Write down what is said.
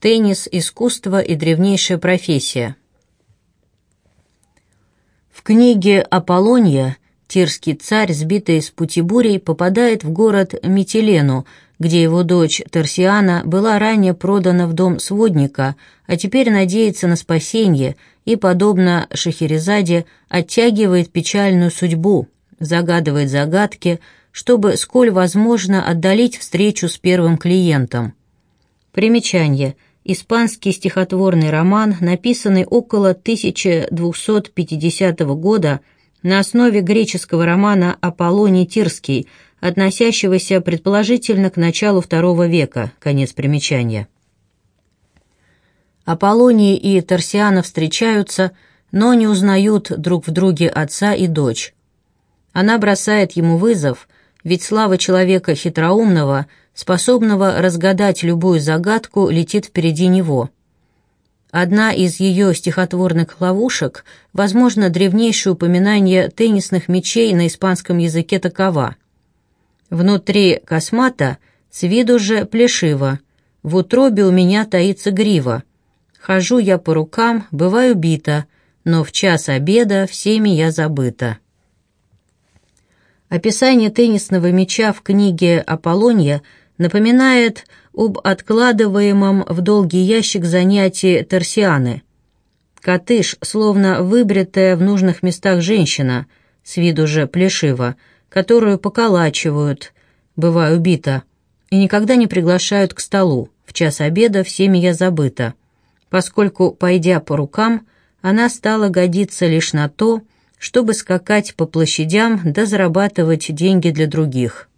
Теннис – искусство и древнейшая профессия. В книге «Аполлония» тирский царь, сбитый с пути бурей, попадает в город Митилену, где его дочь Тарсиана была ранее продана в дом сводника, а теперь надеется на спасение и, подобно Шахерезаде, оттягивает печальную судьбу, загадывает загадки, чтобы, сколь возможно, отдалить встречу с первым клиентом. Примечание – испанский стихотворный роман, написанный около 1250 года на основе греческого романа «Аполлоний Тирский», относящегося предположительно к началу II века, конец примечания. Аполлоний и Тарсиана встречаются, но не узнают друг в друге отца и дочь. Она бросает ему вызов, ведь слава человека хитроумного – способного разгадать любую загадку, летит впереди него. Одна из ее стихотворных ловушек, возможно, древнейшее упоминание теннисных мячей на испанском языке такова. Внутри космата, с виду же плешиво, в утробе у меня таится грива. Хожу я по рукам, бываю бита, но в час обеда всеми я забыта. Описание теннисного мяча в книге «Аполлония» напоминает об откладываемом в долгий ящик занятии торсианы. Катыш, словно выбритая в нужных местах женщина, с виду же плешиво, которую поколачивают, бываю убита, и никогда не приглашают к столу, в час обеда всеми я забыта, поскольку, пойдя по рукам, она стала годиться лишь на то, чтобы скакать по площадям да зарабатывать деньги для других.